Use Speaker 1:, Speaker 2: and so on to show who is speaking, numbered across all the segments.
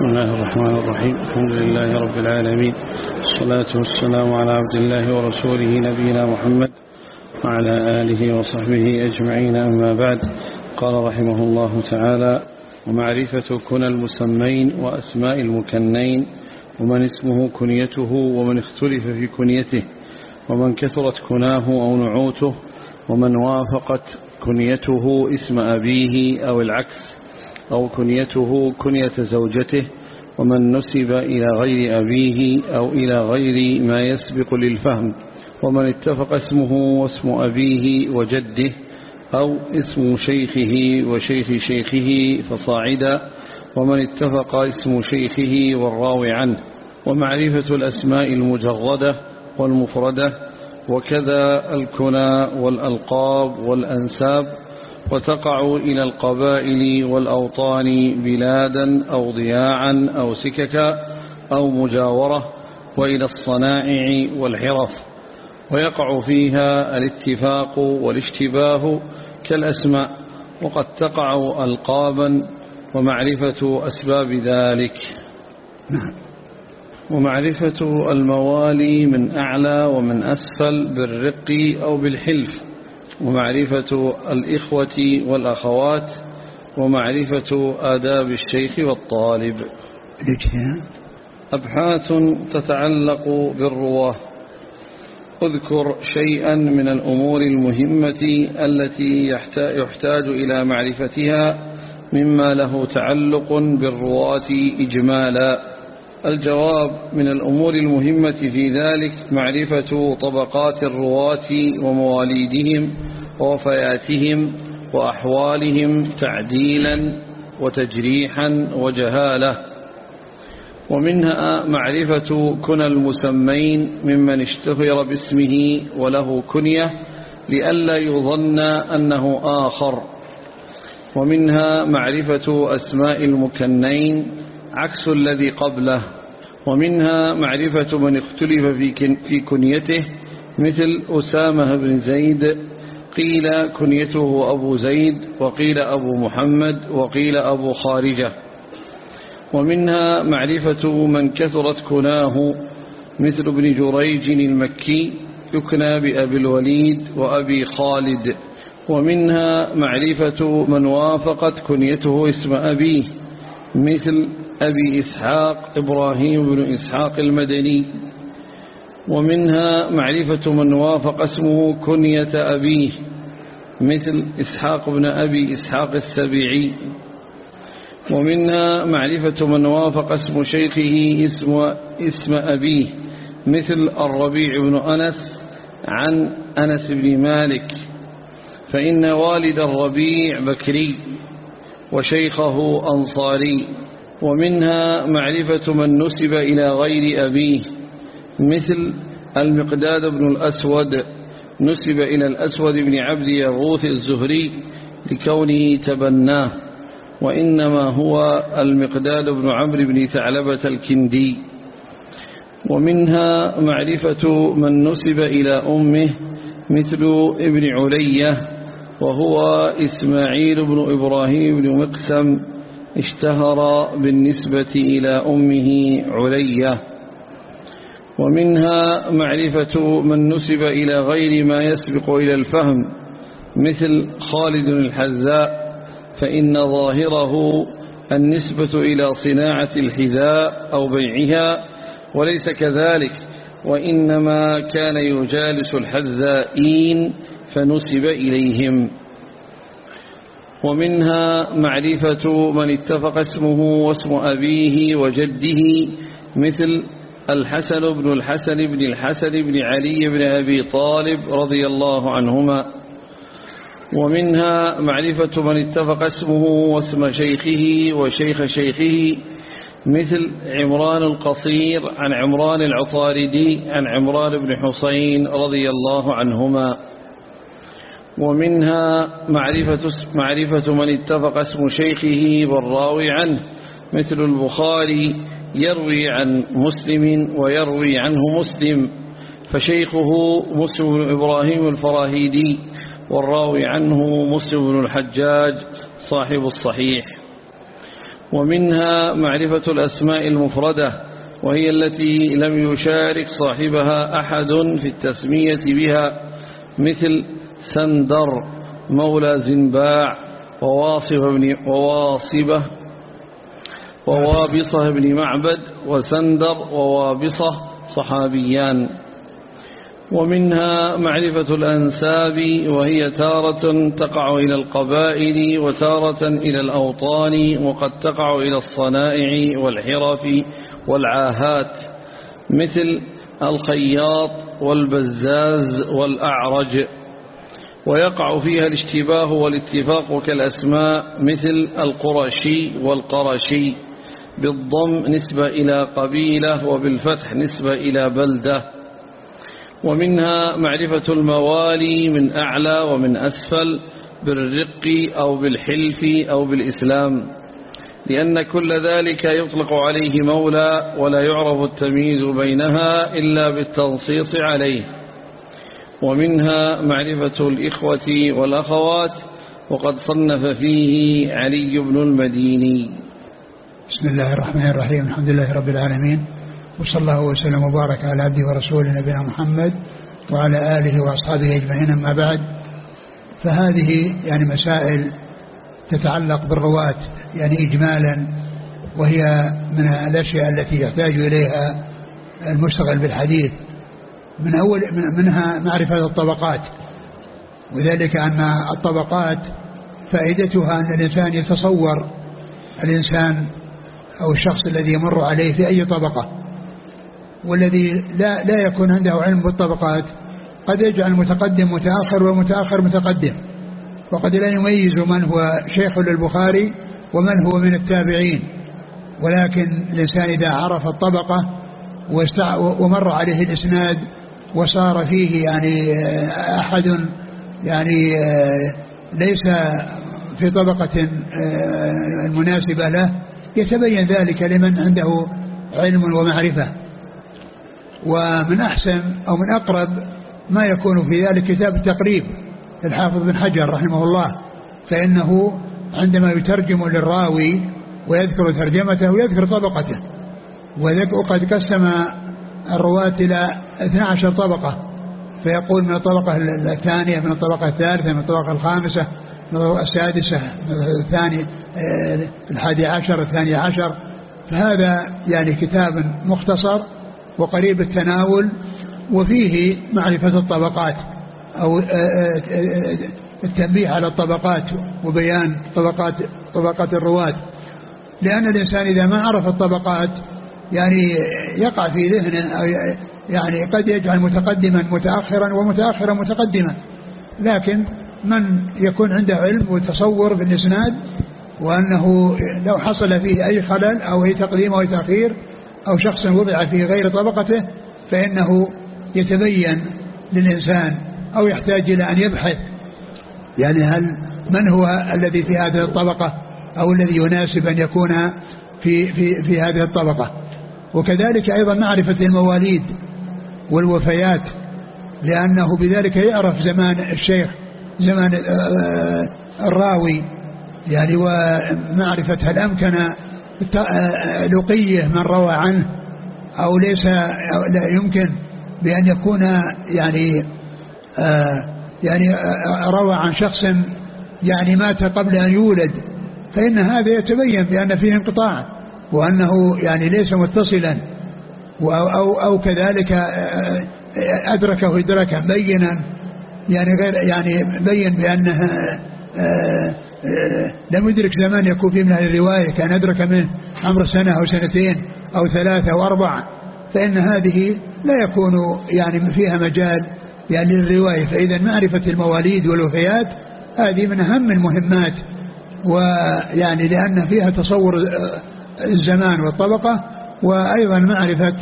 Speaker 1: بسم الله الرحمن الرحيم. الحمد لله رب العالمين. الصلاة والسلام على عبد الله ورسوله نبينا محمد وعلى آله وصحبه أجمعين. أما بعد قال رحمه الله تعالى ومعرفة كنى المسمين وأسماء المكنين ومن اسمه كنيته ومن اختلف في كنيته ومن كثرت كناه أو نعوته ومن وافقت كنيته اسم أبيه أو العكس أو كنيته كنية زوجته ومن نسب إلى غير أبيه أو إلى غير ما يسبق للفهم ومن اتفق اسمه واسم أبيه وجده أو اسم شيخه وشيخ شيخه فصاعدا ومن اتفق اسم شيخه والراوي عنه ومعرفة الأسماء المجردة والمفردة وكذا الكنى والألقاب والأنساب وتقع إلى القبائل والأوطان بلادا أو ضياعا أو سككا أو مجاورة وإلى الصنائع والحرف ويقع فيها الاتفاق والاشتباه كالأسماء وقد تقع ألقابا ومعرفة أسباب ذلك. نعم. ومعرفة الموالي من أعلى ومن أسفل بالرق أو بالحلف ومعرفة الإخوة والأخوات ومعرفة آداب الشيخ والطالب. أبحاث تتعلق بالرواة. اذكر شيئا من الأمور المهمة التي يحتاج إلى معرفتها مما له تعلق بالرواة إجمالا. الجواب من الأمور المهمة في ذلك معرفة طبقات الرواة ومواليدهم ووفياتهم وأحوالهم تعديلا وتجريحا وجهالة. ومنها معرفة كنى المسمين ممن اشتهر باسمه وله كنية لئلا يظن أنه آخر. ومنها معرفة أسماء المكنين عكس الذي قبله. ومنها معرفة من اختلف في كنيته مثل أسامة بن زيد قيل كنيته أبو زيد وقيل أبو محمد وقيل أبو خارجة. ومنها معرفة من كثرت كناه مثل ابن جريج المكي يكنى بأبي الوليد وأبي خالد. ومنها معرفة من وافقت كنيته اسم أبيه مثل أبي إسحاق إبراهيم بن إسحاق المدني. ومنها معرفة من وافق اسمه كنية أبيه مثل إسحاق بن أبي إسحاق السبيعي. ومنها معرفة من وافق اسم شيخه اسم, اسم أبيه مثل الربيع بن أنس عن أنس بن مالك. فإن والد الربيع بكري وشيخه أنصاري. ومنها معرفة من نسب إلى غير أبيه مثل المقداد بن الأسود نسب إلى الأسود بن عبد يغوث الزهري لكونه تبناه وإنما هو المقداد بن عمرو بن ثعلبة الكندي. ومنها معرفة من نسب إلى أمه مثل ابن علية وهو إسماعيل بن إبراهيم بن مقسم اشتهر بالنسبة إلى أمه علية. ومنها معرفة من نسب إلى غير ما يسبق إلى الفهم مثل خالد الحذاء فإن ظاهره النسبة إلى صناعة الحذاء أو بيعها وليس كذلك وإنما كان يجالس الحذائين فنسب إليهم. ومنها معرفة من اتفق اسمه واسم أبيه وجده مثل الحسن بن الحسن بن الحسن بن علي بن أبي طالب رضي الله عنهما ومنها معرفة من اتفق اسمه واسم شيخه وشيخ شيخه مثل عمران القصير عن عمران العطاردي عن عمران بن حسين رضي الله عنهما. ومنها معرفة, معرفة من اتفق اسم شيخه والراوي عنه مثل البخاري يروي عن مسلم ويروي عنه مسلم فشيخه مسلم بن إبراهيم الفراهيدي والراوي عنه مسلم بن الحجاج صاحب الصحيح. ومنها معرفة الأسماء المفردة وهي التي لم يشارك صاحبها أحد في التسمية بها مثل سندر مولى زنباع وواصبة بن وواصبة ووابصة بن معبد وسندر ووابصة صحابيان. ومنها معرفة الأنساب وهي تارة تقع إلى القبائل وتارة إلى الأوطان وقد تقع إلى الصنائع والحرف والعاهات مثل الخياط والبزاز والأعرج. ويقع فيها الاشتباه والاتفاق كالأسماء مثل القرشي والقرشي. بالضم نسبة إلى قبيلة وبالفتح نسبة إلى بلدة. ومنها معرفة الموالي من أعلى ومن أسفل بالرق أو بالحلف أو بالإسلام. لأن كل ذلك يطلق عليه مولى ولا يعرف التمييز بينها إلا بالتنصيص عليه. ومنها معرفة الإخوة والأخوات وقد صنف فيه علي بن المديني.
Speaker 2: بسم الله الرحمن الرحيم الحمد لله رب العالمين وصلى الله وسلم وبارك على عبده ورسوله نبينا محمد وعلى آله وأصحابه أجمعين أما بعد. فهذه يعني مسائل تتعلق بالرواة يعني إجمالا وهي من الأشياء التي يحتاج إليها المشتغل بالحديث. من أول منها معرفة الطبقات. وذلك أن الطبقات فائدتها أن الإنسان يتصور الإنسان أو الشخص الذي يمر عليه في أي طبقة والذي لا, لا يكون عنده علم بالطبقات قد يجعل متقدم متأخر ومتأخر متقدم وقد لا يميز من هو شيخ للبخاري ومن هو من التابعين ولكن الإنسان إذا عرف الطبقة ومر عليه الإسناد وصار فيه يعني أحد يعني ليس في طبقة مناسبة له يتبين ذلك لمن عنده علم ومعرفة. ومن أحسن أو من أقرب ما يكون في ذلك كتاب التقريب للحافظ بن حجر رحمه الله فإنه عندما يترجم للراوي ويذكر ترجمته ويذكر طبقته. وقد قسم الرواة إلى 12 طبقة فيقول من الطبقة الثانية من الطبقة الثالثة من الطبقة الخامسة السادسة الثاني آه، الحادي عشر الثاني عشر. فهذا يعني كتاب مختصر وقريب التناول وفيه معرفة الطبقات أو آه، آه، التنبيه على الطبقات وبيان طبقات طبقات الرواة. لأن الإنسان إذا ما عرف الطبقات يعني يقع في ذهنه أو يعني قد يجعل متقدما متأخرا ومتأخرا متقدما. لكن من يكون عنده علم وتصور في الإسناد وأنه لو حصل فيه أي خلل أو أي تقديم أو أي تأخير أو شخص وضع في غير طبقته فإنه يتبين للإنسان أو يحتاج إلى أن يبحث. يعني هل من هو الذي في هذه الطبقة أو الذي يناسب أن يكون في, في, في هذه الطبقة؟ وكذلك أيضا معرفة المواليد والوفيات لأنه بذلك يعرف زمان الشيخ زمان آه، الراوي يعني ومعرفة هل أمكن آه، لقيه من روى عنه أو ليس لا يمكن بأن يكون يعني آه، يعني روى عن شخص يعني مات قبل أن يولد. فإن هذا يتبين بأن فيه انقطاع وأنه يعني ليس متصلا أو, أو, أو كذلك أدركه إدراكا بينا. يعني غير يعني بين بأنها لم يدرك زمان يكون فيه من هذه الرواية كان أدرك منه عمر سنة أو سنتين أو ثلاثة أو أربعة. فإن هذه لا يكون يعني فيها مجال يعني للرواية. فإذا معرفة المواليد والوفيات هذه من أهم المهمات ويعني لأن فيها تصور الزمان والطبقة وأيضا معرفة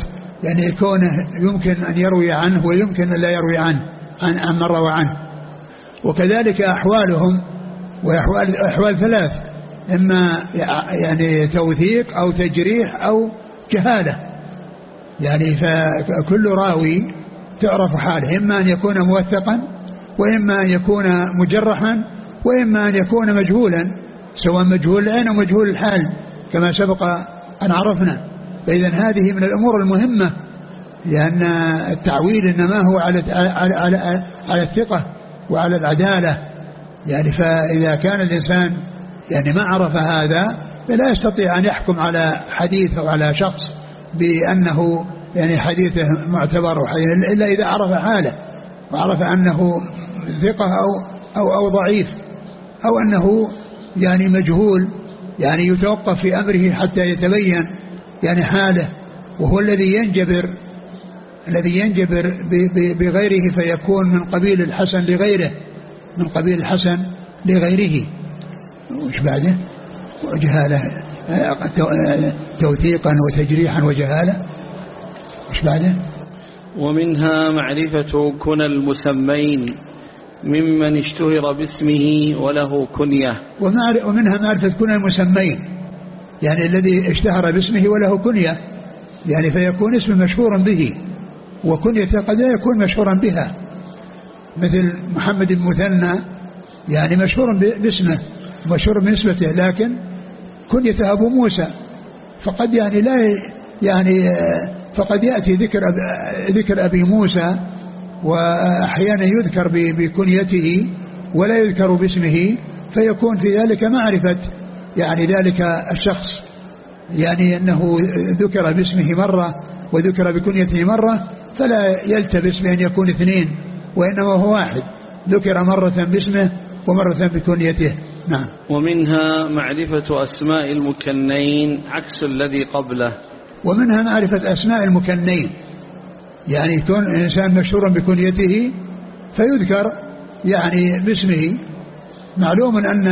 Speaker 2: يعني كونه يمكن أن يروي عنه ويمكن أن لا يروي عنه. عن, من روى عنه. وكذلك أحوالهم وأحوال أحوال ثلاث إما يعني توثيق أو تجريح أو جهالة. يعني فكل راوي تعرف حاله إما أن يكون موثقا وإما أن يكون مجرحا وإما أن يكون مجهولا سواء مجهول العين أو مجهول الحال كما سبق أن عرفنا. فإذا هذه من الأمور المهمة لأن التعويل إنما هو على على على, على الثقة وعلى العدالة. يعني فإذا كان الإنسان يعني ما عرف هذا فلا يستطيع أن يحكم على حديث أو على شخص بأنه يعني حديثه معتبر إلا إذا عرف حاله وعرف أنه ثقة أو, أو, أو ضعيف أو أنه يعني مجهول يعني يتوقف في أمره حتى يتبين يعني حاله وهو الذي ينجبر الذي ينجبر بغيره فيكون من قبيل الحسن لغيره. من قبيل الحسن لغيره. وش بعده؟ وجهالة. توثيقا وتجريحا وجهالة. وش بعده؟
Speaker 1: ومنها معرفة كنى المسمين ممن اشتهر باسمه وله كنية.
Speaker 2: ومنها معرفة كنى المسمين. يعني الذي اشتهر باسمه وله كنية. يعني فيكون اسم مشهورا به. وكنيته قد لا يكون مشهورا بها. مثل محمد المثنى يعني مشهور باسمه مشهور بنسبته لكن كنيته أبو موسى. فقد يعني لا يعني فقد يأتي ذكر ذكر أبي موسى وأحيانا يذكر بكنيته ولا يذكر باسمه فيكون في ذلك معرفة يعني ذلك الشخص. يعني أنه ذكر باسمه مرة وذكر بكنيته مرة فلا يلتبس بأن يكون اثنين وإنما هو واحد. ذكر مرة باسمه ومرة بكنيته. نعم.
Speaker 1: ومنها معرفة أسماء المكنين عكس الذي قبله.
Speaker 2: ومنها معرفة أسماء المكنين. يعني يكون الإنسان مشهورا بكنيته فيذكر يعني باسمه. معلوم أن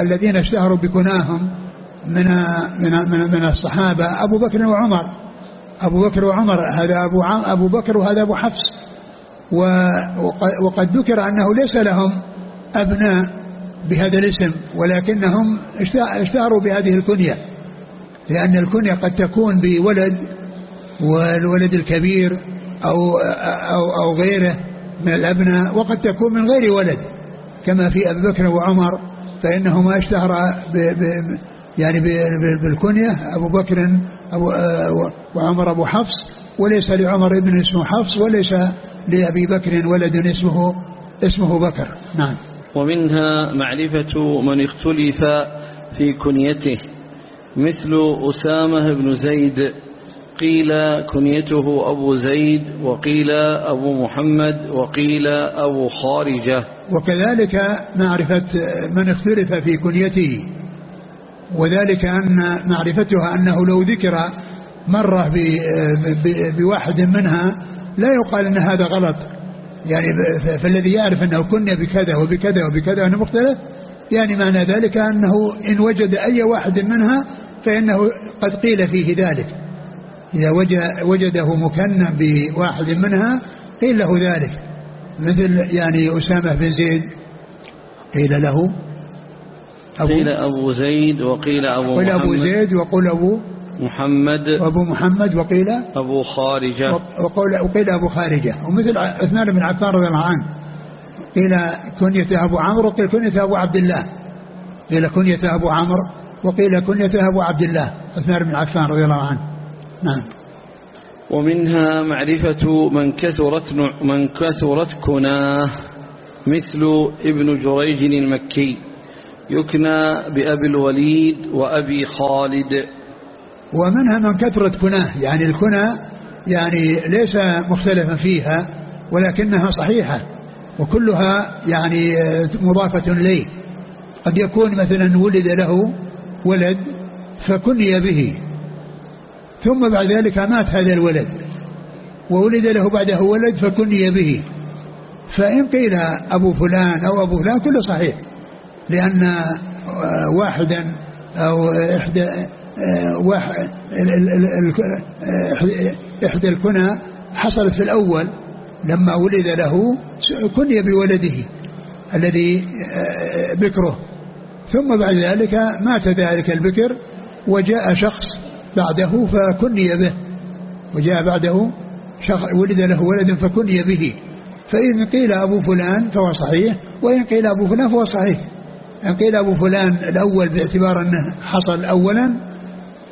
Speaker 2: الذين اشتهروا بكناهم من من من, من الصحابة أبو بكر وعمر. أبو بكر وعمر هذا أبو أبو بكر وهذا أبو حفص. وقد ذكر أنه ليس لهم أبناء بهذا الاسم ولكنهم اشتهروا بهذه الكنية. لأن الكنية قد تكون بولد والولد الكبير أو, أو, أو غيره من الأبناء وقد تكون من غير ولد. كما في أبي بكر وعمر فإنهما اشتهر يعني بالكنية أبو بكر أبو وعمر أبو حفص وليس لعمر ابن اسمه حفص وليس لأبي بكر ولد اسمه اسمه بكر. نعم.
Speaker 1: ومنها معرفة من اختلف في كنيته. مثل أسامة بن زيد قيل كنيته أبو زيد وقيل أبو محمد وقيل أبو خارجة.
Speaker 2: وكذلك معرفة من اختلف في كنيته. وذلك أن معرفتها أنه لو ذكر مرة بواحد منها لا يقال أن هذا غلط. يعني فالذي يعرف أنه كنا بكذا وبكذا وبكذا وأنه مختلف يعني معنى ذلك أنه إن وجد أي واحد منها فإنه قد قيل فيه ذلك. إذا وجده مكنا بواحد منها قيل له ذلك. مثل يعني أسامة بن زيد قيل له
Speaker 1: أبو قيل أبو زيد وقيل أبو
Speaker 2: قيل أبو زيد وقل أبو
Speaker 1: محمد.
Speaker 2: وأبو محمد وقيل
Speaker 1: أبو خارجة.
Speaker 2: وقيل, وقيل أبو خارجة. ومثل عثمان بن عفان رضي الله عنه. قيل كنية أبو عمرو وقيل كنية أبو عبد الله. قيل كنية أبو عمرو وقيل كنية أبو عبد الله. عثمان بن عفان رضي الله عنه. نعم.
Speaker 1: ومنها معرفة من كثرت من كثرت كناه مثل ابن جريج المكي. يكنى بأبي الوليد وأبي خالد.
Speaker 2: ومنها من كثرت كناه يعني الكنى يعني ليس مختلفا فيها ولكنها صحيحة وكلها يعني مضافة إليه. قد يكون مثلا ولد له ولد فكني به ثم بعد ذلك مات هذا الولد وولد له بعده ولد فكني به. فإن قيل أبو فلان أو أبو فلان كله صحيح. لأن واحدا أو إحدى إحدى الكنى حصلت في الأول لما ولد له كني بولده الذي بكره. ثم بعد ذلك مات ذلك البكر وجاء شخص بعده فكني به. وجاء بعده شخص ولد له ولد فكني به. فإن قيل أبو فلان فهو صحيح وإن قيل أبو فلان فهو صحيح. إن قيل أبو فلان الأول باعتبار أنه حصل أولا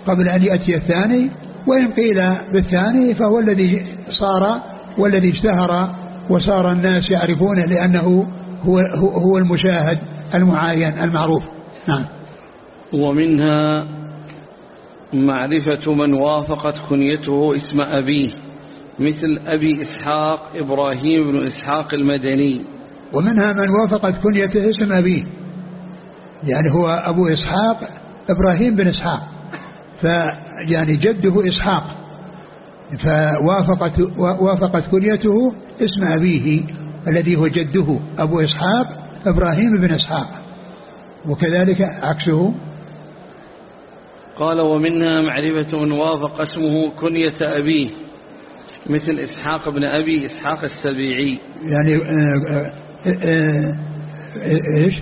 Speaker 2: قبل أن يأتي الثاني وإن قيل بالثاني فهو الذي صار والذي اشتهر وصار الناس يعرفونه لأنه هو, هو المشاهد المعاين المعروف. نعم.
Speaker 1: ومنها معرفة من وافقت كنيته اسم أبيه مثل أبي إسحاق إبراهيم بن إسحاق المدني.
Speaker 2: ومنها من وافقت كنيته اسم أبيه. يعني هو أبو إسحاق إبراهيم بن إسحاق. فيعني جده إسحاق. فوافقت وافقت كنيته اسم أبيه الذي هو جده أبو إسحاق إبراهيم بن إسحاق. وكذلك عكسه.
Speaker 1: قال ومنها معرفة من وافق اسمه كنية أبيه مثل إسحاق بن أبي إسحاق السبيعي.
Speaker 2: يعني آه، آه، آه، إيش؟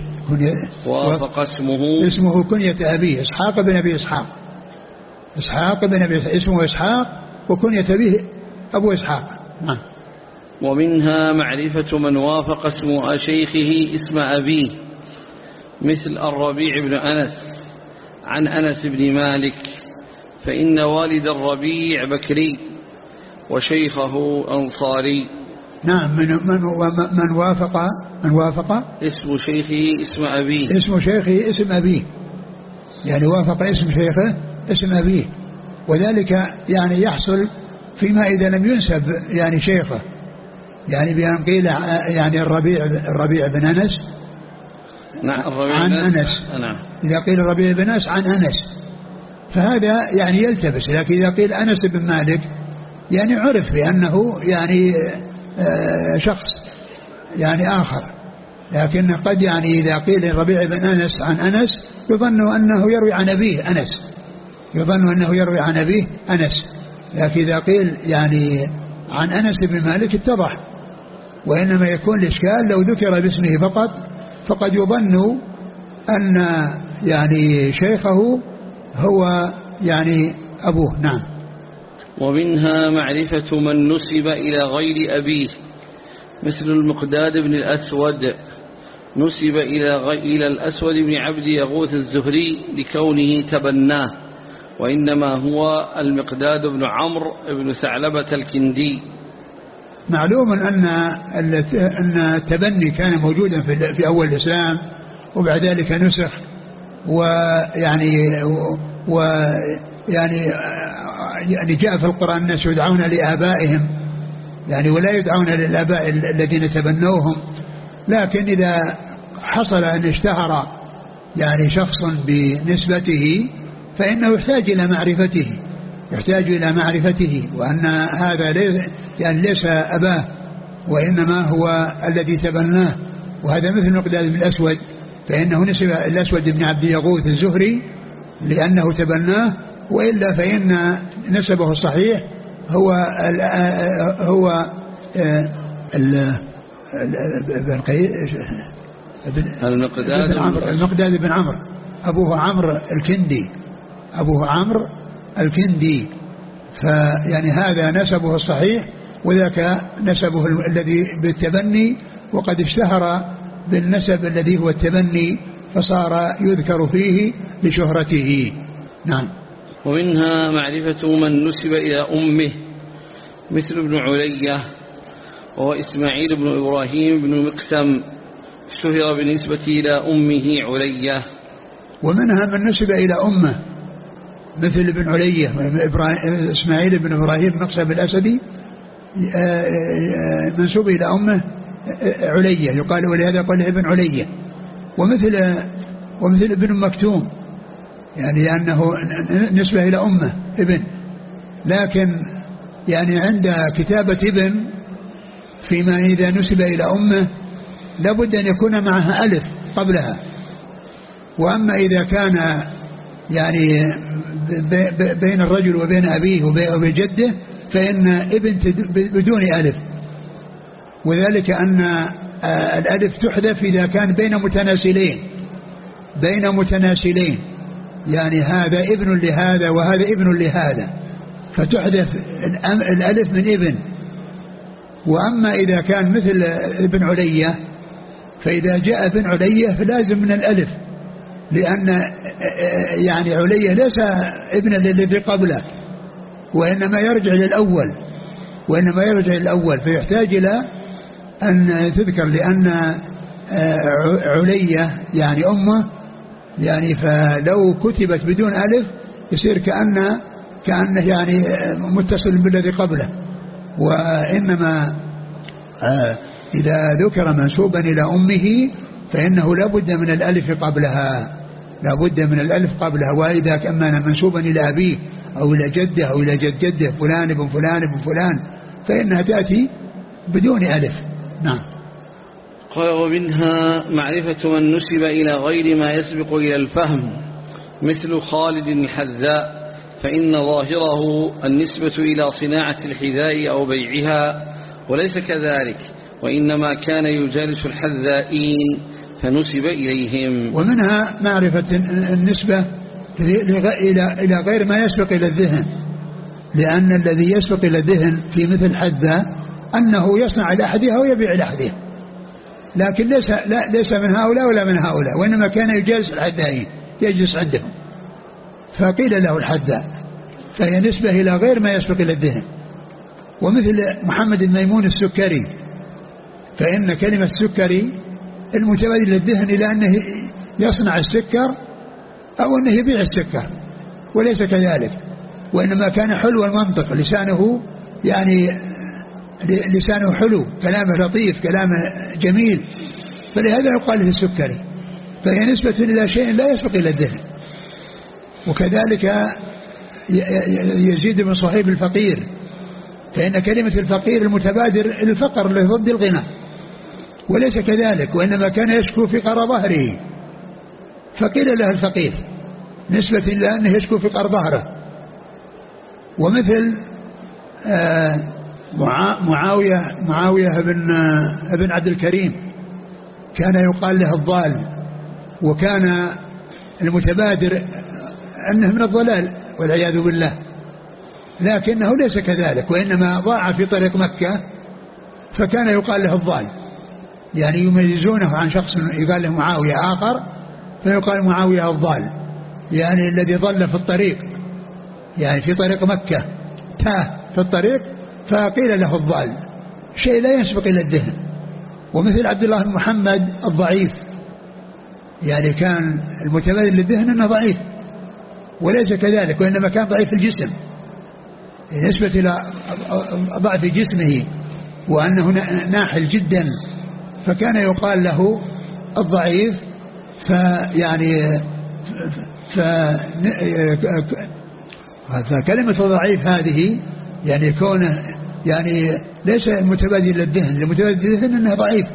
Speaker 1: وافق اسمه.
Speaker 2: اسمه كنية أبيه إسحاق بن أبي إسحاق. إسحاق بن أبي إسحاق اسمه إسحاق وكنية أبيه أبو إسحاق. نعم.
Speaker 1: ومنها معرفة من وافق اسم شيخه اسم أبيه مثل الربيع بن أنس. عن أنس بن مالك فإن والد الربيع بكري وشيخه أنصاري.
Speaker 2: نعم من, من, من وافق من وافق
Speaker 1: اسم شيخه اسم أبيه.
Speaker 2: اسم شيخه اسم أبيه. يعني وافق اسم شيخه اسم أبيه. وذلك يعني يحصل فيما إذا لم ينسب يعني شيخه. يعني بأن قيل يعني الربيع الربيع بن أنس.
Speaker 1: نعم
Speaker 2: عن أنس.
Speaker 1: نعم.
Speaker 2: إذا قيل الربيع بن أنس عن أنس. فهذا يعني يلتبس. لكن إذا قيل أنس بن مالك يعني عرف بأنه يعني آه، شخص يعني آخر. لكن قد يعني إذا قيل الربيع بن أنس عن أنس يظن أنه يروي عن أبيه أنس. يظن أنه يروي عن أبيه أنس. لكن إذا قيل يعني عن أنس بن مالك اتضح. وإنما يكون الإشكال لو ذكر باسمه فقط فقد يظن أن يعني شيخه هو يعني أبوه. نعم.
Speaker 1: ومنها معرفة من نسب إلى غير أبيه مثل المقداد بن الأسود. نسب إلى, إلى الأسود بن عبد يغوث الزهري لكونه تبناه وإنما هو المقداد بن عمرو بن ثعلبة الكندي.
Speaker 2: معلوم أن أن التبني كان موجودا في في أول الإسلام وبعد ذلك نسخ ويعني ويعني يعني جاء في القرآن الناس يدعون لآبائهم يعني ولا يدعون للآباء الذين تبنوهم. لكن إذا حصل أن اشتهر يعني شخص بنسبته فإنه يحتاج إلى معرفته يحتاج إلى معرفته وأن هذا ليس يعني ليس أباه وإنما هو الذي تبناه. وهذا مثل مقداد بن الأسود فإنه نسب الأسود بن عبد يغوث الزهري لأنه تبناه وإلا فإن نسبه الصحيح هو ال هو آه، ال
Speaker 1: المقداد.
Speaker 2: بن عمرو المقداد بن عمرو. أبوه عمرو الكندي. أبوه عمرو الكندي. فيعني هذا نسبه الصحيح وذاك نسبه الذي بالتبني وقد اشتهر بالنسب الذي هو التبني فصار يذكر فيه لشهرته. نعم.
Speaker 1: ومنها معرفة من نسب إلى أمه مثل ابن علية. وهو إسماعيل بن إبراهيم بن مقسم اشتهر بالنسبة إلى أمه علية
Speaker 2: ومنها من نسب إلى أمه؟ مثل ابن علية إسماعيل بن إبراهيم مقسم الأسدي. آه، آه، آه، منسوب إلى أمه علية يقال ولهذا قال ابن علية ومثل ومثل ابن مكتوم. يعني أنه نسبة إلى أمه ابن. لكن يعني عند كتابة ابن فيما إذا نسب إلى أمة لابد أن يكون معها ألف قبلها. وأما إذا كان يعني بين الرجل وبين أبيه وبين جده فإن ابن بدون ألف. وذلك أن آه، الألف تحذف إذا كان بين متناسلين. بين متناسلين. يعني هذا ابن لهذا وهذا ابن لهذا. فتحذف الألف من ابن. وأما إذا كان مثل ابن علية فإذا جاء ابن علية فلازم من الألف لأن يعني علية ليس ابن الذي قبله وإنما يرجع للأول وإنما يرجع للأول فيحتاج إلى أن تذكر لأن علية يعني أمه يعني فلو كتبت بدون ألف يصير كأن كأنه يعني متصل بالذي قبله. وإنما آه، إذا ذكر منسوبا إلى أمه فإنه لا بد من الألف قبلها لا بد من الألف قبلها وإذا كان منسوبا إلى أبيه أو إلى جده أو إلى جد جده فلان ابن فلان ابن فلان فإنها تأتي بدون ألف. نعم.
Speaker 1: قال ومنها معرفة من نسب إلى غير ما يسبق إلى الفهم مثل خالد الحذاء. فإن ظاهره النسبة إلى صناعة الحذاء أو بيعها وليس كذلك وإنما كان يجالس الحذائين فنسب إليهم.
Speaker 2: ومنها معرفة النسبة إلى غير ما يسبق إلى الذهن لأن الذي يسبق إلى الذهن في مثل حذاء أنه يصنع لأحدها ويبيع لأحدها. لكن ليس لا ليس من هؤلاء ولا من هؤلاء وإنما كان يجالس الحدائين يجلس عندهم. فقيل له الحذاء فهي نسبة إلى غير ما يسبق إلى الذهن. ومثل محمد الميمون السكري فإن كلمة سكري المتبادل للذهن إلى أنه يصنع السكر أو أنه يبيع السكر وليس كذلك. وإنما كان حلو المنطق لسانه يعني لسانه حلو كلامه لطيف كلامه جميل. فلهذا يقال له السكري. فهي نسبة إلى شيء لا يسبق إلى الذهن. وكذلك يزيد من صهيب الفقير. فإن كلمة الفقير المتبادر الفقر ضد الغنى وليس كذلك وإنما كان يشكو فقر ظهره. فقيل له الفقير نسبة إلى أنه يشكو فقر ظهره. ومثل آه، معاوية معاوية بن ابن عبد الكريم كان يقال له الضال وكان المتبادر أنه من الضلال والعياذ بالله. لكنه ليس كذلك وإنما ضاع في طريق مكة فكان يقال له الضال. يعني يميزونه عن شخص يقال له معاوية آخر فيقال معاوية الضال. يعني الذي ضل في الطريق يعني في طريق مكة. تاه في الطريق فقيل له الضال. شيء لا يسبق إلى الذهن. ومثل عبد الله بن محمد الضعيف. يعني كان المتبادل للذهن أنه ضعيف. وليس كذلك وإنما كان ضعيف الجسم. نسبة إلى ضعف جسمه وأنه ناحل جدا فكان يقال له الضعيف فيعني فكلمة الضعيف هذه يعني كونه يعني ليس متبادل للذهن المتبادل للذهن إنه ضعيف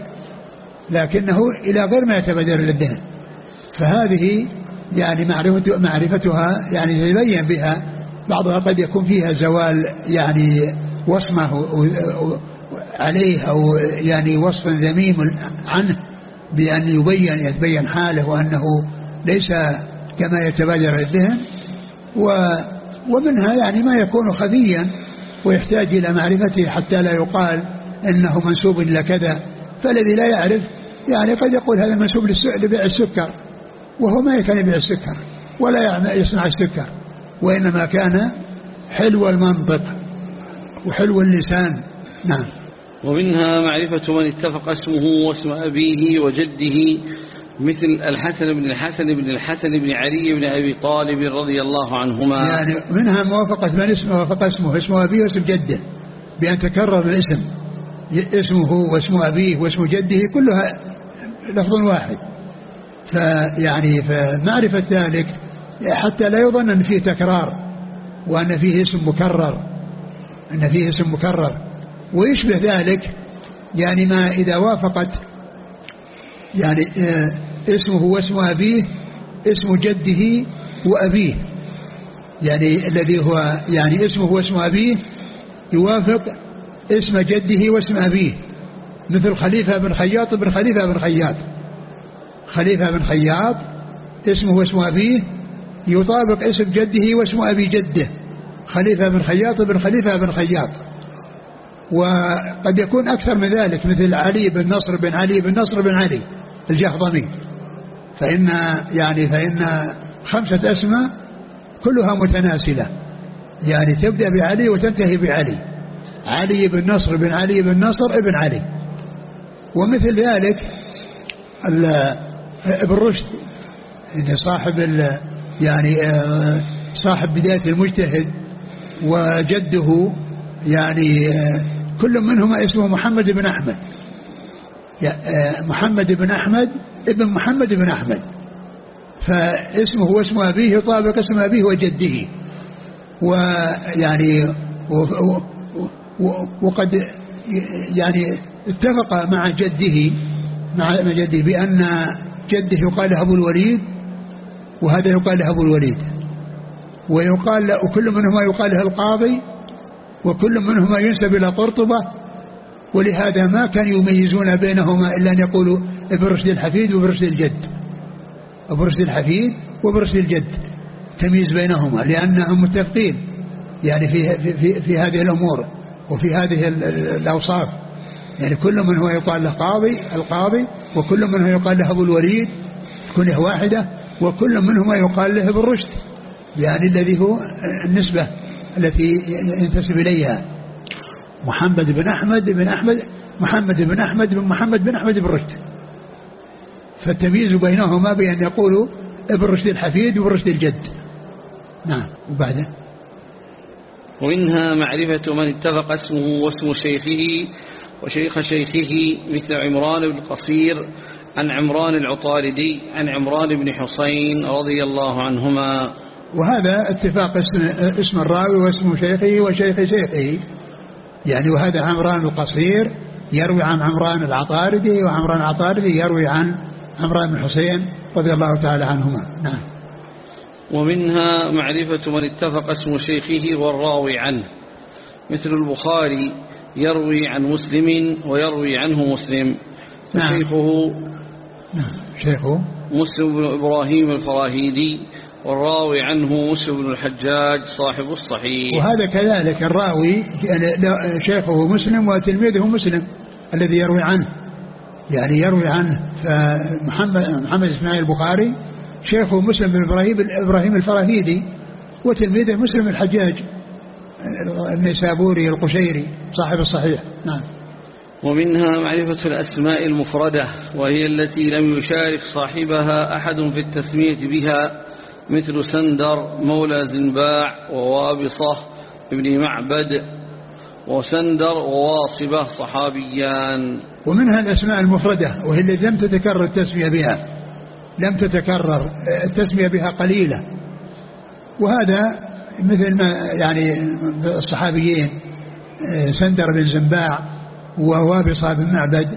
Speaker 2: لكنه إلى غير ما يتبادر للذهن. فهذه يعني معرفة معرفتها يعني يبين بها بعضها قد يكون فيها زوال يعني وصمه عليه أو يعني وصف ذميم عنه بأن يبين يتبين حاله وأنه ليس كما يتبادر الذهن ومنها يعني ما يكون خفيا ويحتاج إلى معرفته حتى لا يقال إنه منسوب إلى كذا فالذي لا يعرف يعني قد يقول هذا منسوب لبيع السكر. وهو ما كان يبيع السكر ولا يصنع السكر وإنما كان حلو المنطق وحلو اللسان. نعم.
Speaker 1: ومنها معرفة من اتفق اسمه واسم أبيه وجده مثل الحسن بن الحسن بن الحسن بن علي بن أبي طالب رضي الله عنهما.
Speaker 2: يعني منها موافقة من اسمه وافق اسمه اسم أبيه واسم جده بأن تكرر الاسم اسمه واسم أبيه واسم جده كلها لفظ واحد. فيعني فمعرفة ذلك حتى لا يظن أن فيه تكرار وأن فيه اسم مكرر أن فيه اسم مكرر. ويشبه ذلك يعني ما إذا وافقت يعني آه، اسمه واسم أبيه اسم جده وأبيه. يعني الذي هو يعني اسمه واسم أبيه يوافق اسم جده واسم أبيه. مثل خليفة بن خياط بن خليفة بن خياط. خليفة بن خياط اسمه واسم أبيه يطابق اسم جده واسم أبي جده خليفة بن خياط بن خليفة بن خياط وقد يكون أكثر من ذلك مثل علي بن نصر بن علي بن نصر بن علي الجهضمي. فإن يعني فإن خمسة أسماء كلها متناسلة. يعني تبدأ بعلي وتنتهي بعلي. علي بن نصر بن علي بن نصر ابن علي. ومثل ذلك ابن رشد صاحب يعني آه، صاحب بداية المجتهد وجده يعني آه، كل منهما اسمه محمد بن أحمد. آه، محمد بن أحمد ابن محمد بن أحمد. فاسمه واسم أبيه يطابق اسم أبيه وجده. ويعني وقد يعني اتفق مع جده مع جده بأن جده يقال له أبو الوليد وهذا يقال له أبو الوليد. ويقال له وكل منهما يقال له القاضي وكل منهما ينسب إلى قرطبة. ولهذا ما كانوا يميزون بينهما إلا أن يقولوا ابن رشد الحفيد وابن رشد الجد. ابن رشد الحفيد وابن رشد الجد. تمييز بينهما لأنهم متفقين. يعني في, في, في, في هذه الأمور وفي هذه الأوصاف. يعني كل من هو يقال له قاضي القاضي وكل من هو يقال له أبو الوليد كنه واحدة وكل منهما يقال له ابن رشد يعني الذي هو النسبة التي ينتسب إليها. محمد بن أحمد بن أحمد محمد بن أحمد بن محمد بن أحمد بن رشد فالتمييز بينهما بأن يقولوا ابن رشد الحفيد وابن رشد الجد. نعم وبعده.
Speaker 1: ومنها معرفة من اتفق اسمه واسم شيخه وشيخ شيخه مثل عمران بن قصير عن عمران العطاردي عن عمران بن حسين رضي الله عنهما.
Speaker 2: وهذا اتفاق اسم, اسم الراوي واسم شيخه وشيخ شيخه. يعني وهذا عمران القصير يروي عن عمران العطاردي وعمران العطاردي يروي عن عمران بن حسين رضي الله تعالى عنهما. نعم.
Speaker 1: ومنها معرفة من اتفق اسم شيخه والراوي عنه. مثل البخاري يروي عن مسلم ويروي عنه مسلم نعم. شيخه
Speaker 2: نعم. شيخه
Speaker 1: مسلم بن إبراهيم الفراهيدي والراوي عنه مسلم بن الحجاج صاحب الصحيح
Speaker 2: وهذا كذلك الراوي يعني شيخه مسلم وتلميذه مسلم الذي يروي عنه يعني يروي عنه فمحمد محمد إسماعيل البخاري شيخه مسلم بن إبراهيم إبراهيم الفراهيدي وتلميذه مسلم الحجاج النسابوري القشيري صاحب الصحيح. نعم.
Speaker 1: ومنها معرفة الأسماء المفردة وهي التي لم يشارك صاحبها أحد في التسمية بها مثل سندر مولى زنباع ووابصة ابن معبد وسندر وواصبة صحابيان.
Speaker 2: ومنها الأسماء المفردة وهي التي لم تتكرر التسمية بها. لم تتكرر التسمية بها قليلة. وهذا مثل ما يعني الصحابيين سندر بن زنباع ووابصة بن معبد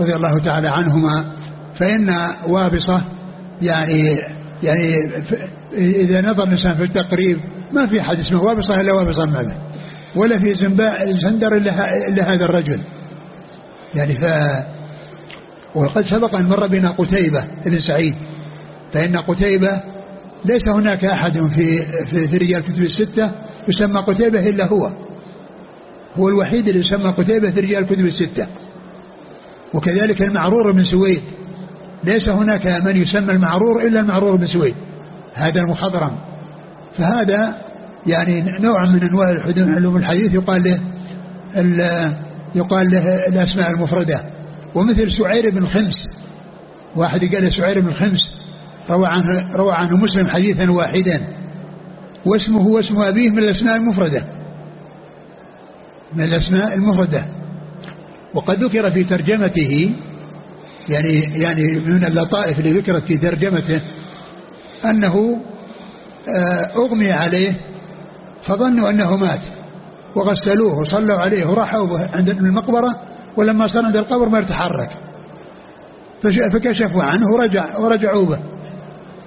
Speaker 2: رضي الله تعالى عنهما. فإن وابصة يعني يعني إذا نظر الإنسان في التقريب ما في أحد اسمه وابصة إلا وابصة بن معبد ولا في زنباع سندر إلا هذا الرجل. يعني ف وقد سبق أن مر بنا قتيبة بن سعيد فإن قتيبة ليس هناك أحد في في, رجال الكتب الستة يسمى قتيبة إلا هو. هو الوحيد اللي يسمى قتيبة في رجال الكتب الستة. وكذلك المعرور بن سويد. ليس هناك من يسمى المعرور إلا المعرور بن سويد. هذا المخضرم فهذا يعني نوع من أنواع علوم الحديث يقال له يقال له الأسماء المفردة. ومثل سعير بن خمس. واحد قال سعير بن خمس. روى عنه, روى عنه مسلم حديثا واحدا. واسمه واسم أبيه من الأسماء المفردة. من الأسماء المفردة. وقد ذكر في ترجمته يعني يعني من اللطائف اللي ذكرت في ترجمته أنه آه، أغمي عليه فظنوا أنه مات. وغسلوه وصلوا عليه وراحوا عند المقبرة ولما صار عند القبر ما يتحرك فكشفوا عنه ورجع ورجعوا به.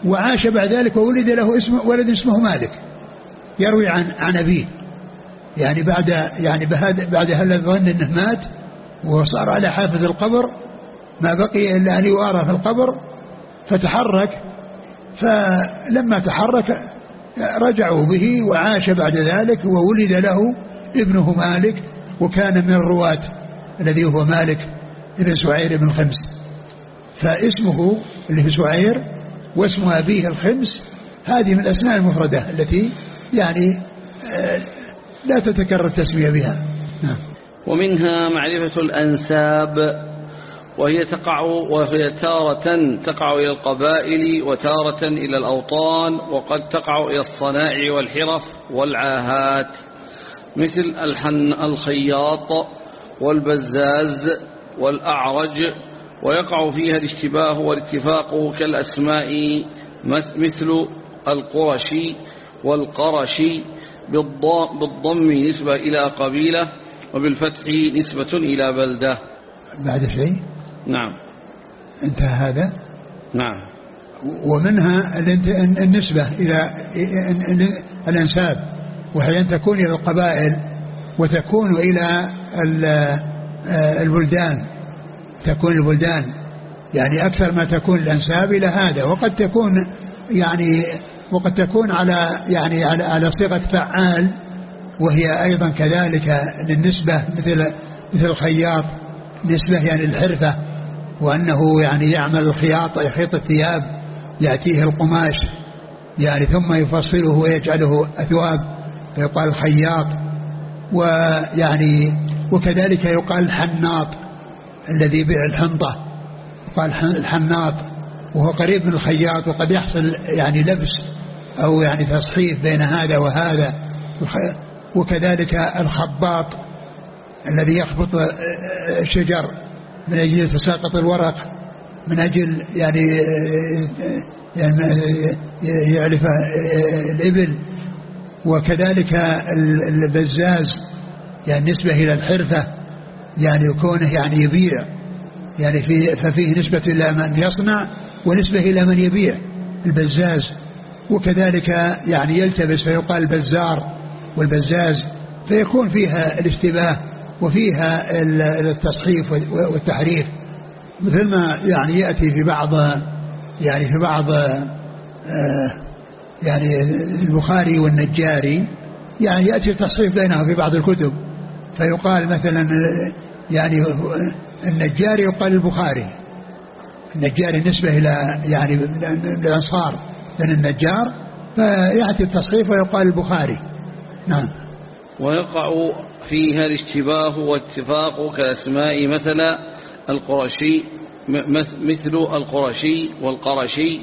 Speaker 2: وعاش بعد ذلك وولد له اسم ولد اسمه مالك. يروي عن عن أبيه. يعني بعد يعني بعد هذا الظن إنه مات وصار على حافظ القبر ما بقي إلا أن يوارى في القبر فتحرك. فلما تحرك رجعوا به وعاش بعد ذلك وولد له ابنه مالك وكان من الرواة الذي هو مالك بن سعير بن خمس. فاسمه اللي في سعير واسم أبيه الخمس هذه من الأسماء المفردة التي يعني آه، لا تتكرر التسمية بها. نعم.
Speaker 1: ومنها معرفة الأنساب وهي تقع وهي تارة تقع إلى القبائل وتارة إلى الأوطان وقد تقع إلى الصنائع والحرف والعاهات مثل الحن الخياط والبزاز والأعرج ويقع فيها الاشتباه والاتفاق كالأسماء مثل القرشي والقرشي بالضم نسبة إلى قبيلة وبالفتح نسبة إلى بلدة.
Speaker 2: بعد شيء؟
Speaker 1: نعم.
Speaker 2: انتهى هذا؟
Speaker 1: نعم.
Speaker 2: ومنها النسبة إلى الأنساب وهي أن تكون إلى القبائل وتكون إلى البلدان. تكون البلدان يعني أكثر ما تكون الأنساب إلى هذا وقد تكون يعني وقد تكون على يعني على, على صيغة فعال وهي أيضا كذلك للنسبة مثل مثل الخياط نسبة يعني الحرفة وأنه يعني يعمل الخياط يخيط الثياب يأتيه القماش يعني ثم يفصله ويجعله أثواب فيقال الخياط ويعني وكذلك يقال الحناط الذي يبيع الحنطة يقال الحناط وهو قريب من الخياط وقد يحصل يعني لبس أو يعني تصحيف بين هذا وهذا وكذلك الخباط الذي يخبط الشجر من أجل تساقط الورق من أجل يعني يعني يعرف الإبل وكذلك البزاز يعني نسبة إلى الحرفة يعني كونه يعني يبيع. يعني في ففيه نسبة إلى من يصنع ونسبة إلى من يبيع. البزاز. وكذلك يعني يلتبس فيقال البزار والبزاز. فيكون فيها الاشتباه وفيها التصحيف والتحريف. مثل ما يعني يأتي في بعض يعني في بعض آه، يعني البخاري والنجاري. يعني يأتي التصحيف بينهم في بعض الكتب. فيقال مثلا يعني النجاري يقال البخاري. النجاري نسبة إلى يعني الأنصار من النجار فيأتي التصحيف ويقال البخاري. نعم.
Speaker 1: ويقع فيها الاشتباه والاتفاق كأسماء مثلا القرشي مثل القرشي والقرشي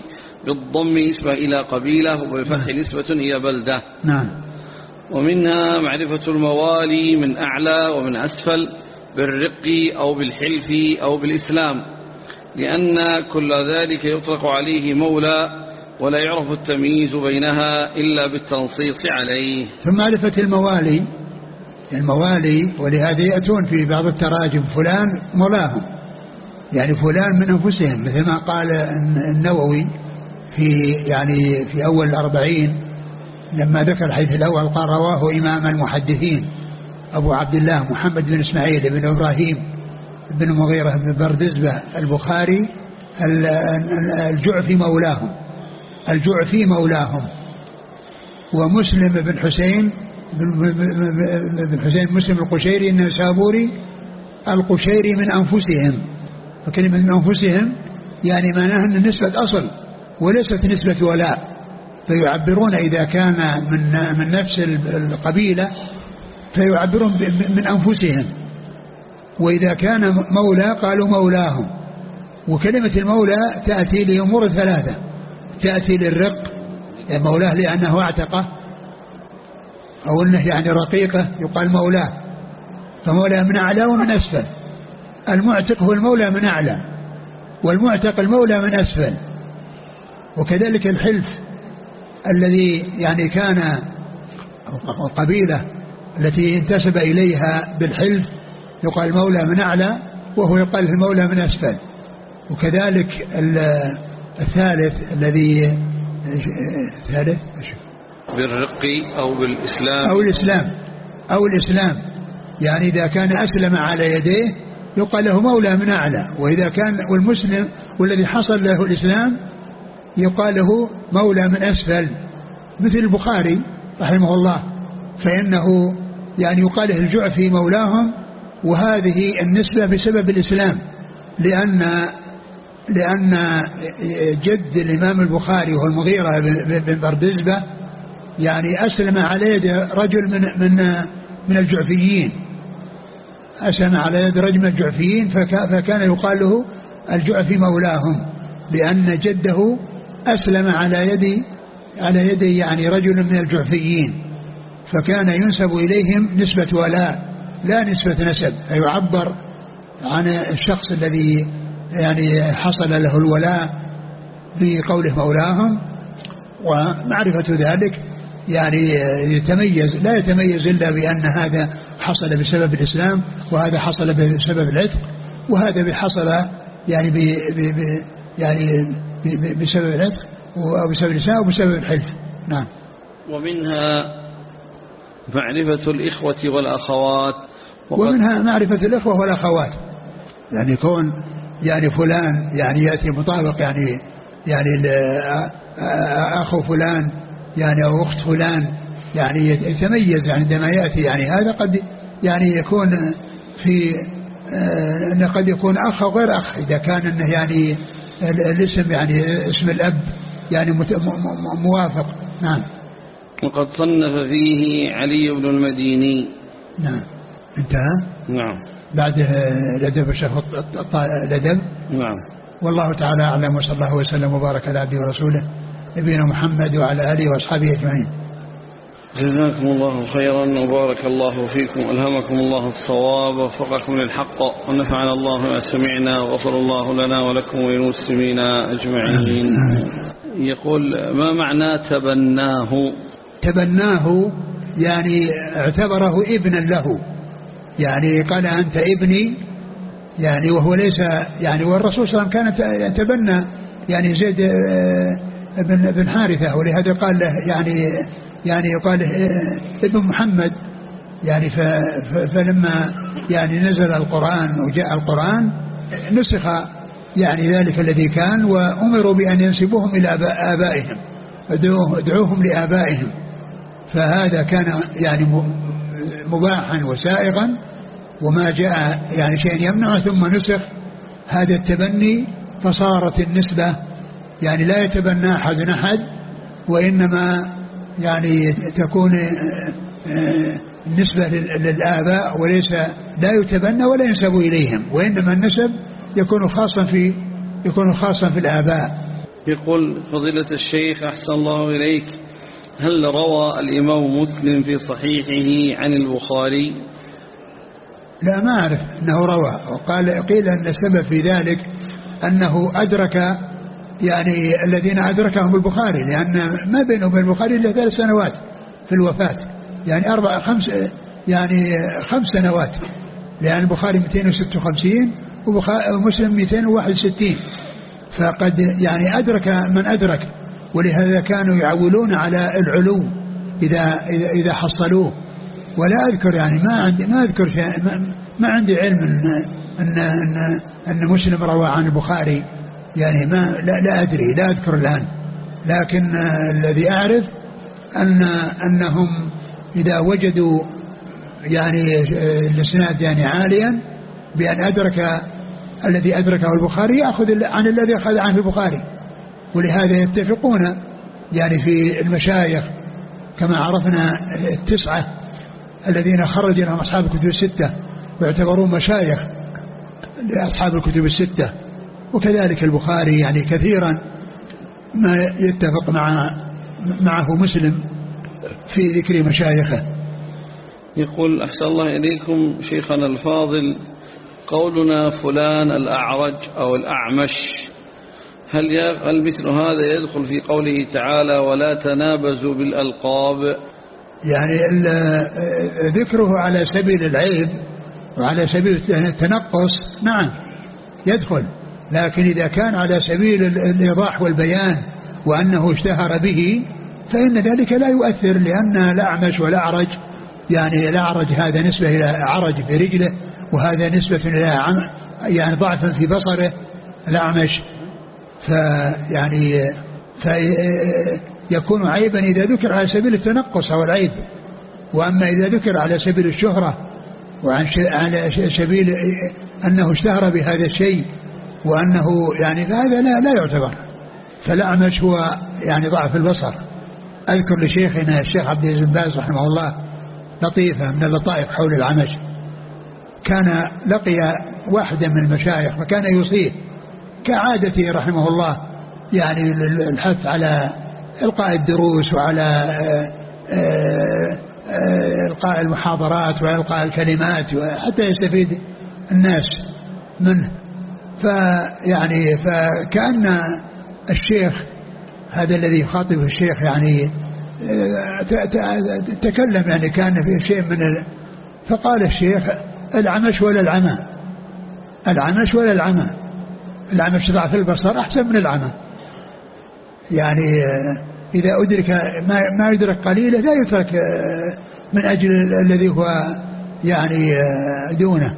Speaker 1: بالضم نسبة إلى قبيلة وبالفتح نعم. نسبة إلى بلدة.
Speaker 2: نعم.
Speaker 1: ومنها معرفة الموالي من أعلى ومن أسفل بالرق أو بالحلف أو بالإسلام لأن كل ذلك يطلق عليه مولى ولا يعرف التمييز بينها إلا بالتنصيص عليه.
Speaker 2: ثم معرفة الموالي الموالي ولهذا يأتون في بعض التراجم فلان مولاهم يعني فلان من أنفسهم مثل ما قال النووي في يعني في أول الأربعين لما ذكر الحديث الأول قال رواه إمام المحدثين أبو عبد الله محمد بن إسماعيل بن إبراهيم بن مغيرة بن بردزبة البخاري الجعفي مولاهم الجعفي مولاهم ومسلم بن حسين بن حسين مسلم القشيري النسابوري القشيري من أنفسهم فكلمة من أنفسهم يعني معناها أن نسبة أصل وليست نسبة ولاء. فيعبرون إذا كان من من نفس القبيلة فيعبرون من أنفسهم. وإذا كان مولى قالوا مولاهم. وكلمة المولى تأتي لأمور ثلاثة. تأتي للرق يعني مولاه لأنه أعتقه أو أنه يعني رقيقة يقال مولاه. فمولاه من أعلى ومن أسفل. المعتق هو المولى من أعلى والمعتق المولى من أسفل. وكذلك الحلف. الذي يعني كان القبيلة التي انتسب إليها بالحلف يقال مولى من أعلى وهو يقال المولى من أسفل. وكذلك الثالث الذي الثالث؟
Speaker 1: بالرق أو بالإسلام.
Speaker 2: أو الإسلام. أو الإسلام. يعني إذا كان أسلم على يديه يقال له مولى من أعلى. وإذا كان والمسلم والذي حصل له الإسلام يقال له مولى من أسفل مثل البخاري رحمه الله فإنه يعني يقال له الجعفي مولاهم وهذه النسبة بسبب الإسلام لأن لأن جد الإمام البخاري وهو المغيرة بن بردزبة يعني أسلم على يد رجل من من من الجعفيين. أسلم على يد رجل من الجعفيين فكان يقال له الجعفي مولاهم لأن جده أسلم على يد على يد يعني رجل من الجعفيين فكان ينسب إليهم نسبة ولاء لا نسبة نسب فيعبر عن الشخص الذي يعني حصل له الولاء بقوله مولاهم ومعرفة ذلك يعني يتميز لا يتميز إلا بأن هذا حصل بسبب الإسلام وهذا حصل بسبب العتق وهذا حصل يعني ب يعني بسبب العتق أو بسبب الإسلام أو بسبب الحلف. نعم.
Speaker 1: ومنها معرفة الإخوة والأخوات.
Speaker 2: ومنها معرفة الإخوة والأخوات. يعني كون يعني فلان يعني يأتي مطابق يعني يعني أخو فلان يعني أو أخت فلان يعني يتميز عندما يأتي يعني. هذا قد يعني يكون في أنه قد يكون أخ أو غير أخ. إذا كان أنه يعني الاسم يعني اسم الأب يعني موافق. نعم.
Speaker 1: وقد صنف فيه علي بن المديني.
Speaker 2: نعم. انتهى؟
Speaker 1: نعم.
Speaker 2: بعد الأدب الشيخ الأدب.
Speaker 1: نعم.
Speaker 2: والله تعالى أعلم وصلى الله وسلم وبارك على عبده ورسوله نبينا محمد وعلى آله وأصحابه أجمعين.
Speaker 1: جزاكم الله خيرا وبارك الله فيكم ألهمكم الله الصواب ووفقكم للحق ونفعنا الله ما سمعنا وغفر الله لنا ولكم وللمسلمين أجمعين. يقول ما معنى تبناه؟
Speaker 2: تبناه يعني اعتبره ابنا له. يعني قال أنت ابني يعني وهو ليس يعني والرسول صلى الله عليه وسلم كان يتبنى يعني زيد آه، بن بن حارثة ولهذا قال له يعني يعني يقال آه، ابن محمد يعني فلما يعني نزل القرآن وجاء القرآن نسخ يعني ذلك الذي كان وأمروا بأن ينسبوهم إلى آبائهم ادعوهم لآبائهم. فهذا كان يعني مباحا وسائغا وما جاء يعني شيء يمنع ثم نسخ هذا التبني فصارت النسبة يعني لا يتبنى أحد أحد وإنما يعني تكون النسبة للآباء وليس لا يتبنى ولا ينسب إليهم وإنما النسب يكون خاصا في يكون خاصا في الآباء.
Speaker 1: يقول فضيلة الشيخ أحسن الله إليك. هل روى الإمام مسلم في صحيحه عن البخاري؟
Speaker 2: لا ما أعرف أنه روى. وقال قيل أن السبب في ذلك أنه أدرك يعني الذين أدركهم البخاري لأن ما بينه وبين البخاري إلا ثلاث سنوات في الوفاة. يعني أربع خمس يعني خمس سنوات. لأن البخاري 256 ومسلم 261 فقد يعني أدرك من أدرك ولهذا كانوا يعولون على العلو إذا إذا, حصلوه. ولا أذكر يعني ما عندي ما أذكر شيء ما, ما عندي علم أن أن أن, أن مسلم روى عن البخاري. يعني ما لا, لا أدري لا أذكر الآن. لكن الذي أعرف أن أنهم إذا وجدوا يعني الإسناد يعني عاليا بأن أدرك الذي أدركه البخاري يأخذ عن الذي أخذ عنه البخاري. ولهذا يتفقون يعني في المشايخ كما عرفنا التسعة الذين خرج لهم أصحاب الكتب الستة ويعتبرون مشايخ لأصحاب الكتب الستة. وكذلك البخاري يعني كثيرا ما يتفق مع معه مسلم في ذكر مشايخه.
Speaker 1: يقول أحسن الله إليكم شيخنا الفاضل قولنا فلان الأعرج أو الأعمش. هل هل مثل هذا يدخل في قوله تعالى ولا تنابزوا بالألقاب؟
Speaker 2: يعني ذكره على سبيل العيب وعلى سبيل التنقص نعم يدخل. لكن إذا كان على سبيل الإيضاح والبيان وأنه اشتهر به فإن ذلك لا يؤثر لأن الأعمش والأعرج يعني الأعرج هذا نسبة إلى عرج في رجله وهذا نسبة إلى يعني ضعف في بصره. الأعمش فيعني فيكون عيبا إذا ذكر على سبيل التنقص أو العيب. وأما إذا ذكر على سبيل الشهرة وعن على سبيل أنه اشتهر بهذا الشيء وأنه يعني هذا لا, لا يعتبر فالأعمش هو يعني ضعف البصر. أذكر لشيخنا الشيخ عبد العزيز بن باز رحمه الله لطيفة من اللطائف حول العمش. كان لقي واحدا من المشايخ فكان يوصيه كعادته رحمه الله يعني الحث على إلقاء الدروس وعلى آه، آه، آه، إلقاء المحاضرات وإلقاء الكلمات حتى يستفيد الناس منه. فيعني فكأن الشيخ هذا الذي يخاطب الشيخ يعني تكلم يعني كأن في شيء من فقال الشيخ العمش ولا العمى؟ العمش ولا العمى؟ العمش ضعف البصر أحسن من العمى. يعني إذا أدرك ما, ما يدرك قليلا لا يترك من أجل الذي هو يعني دونه.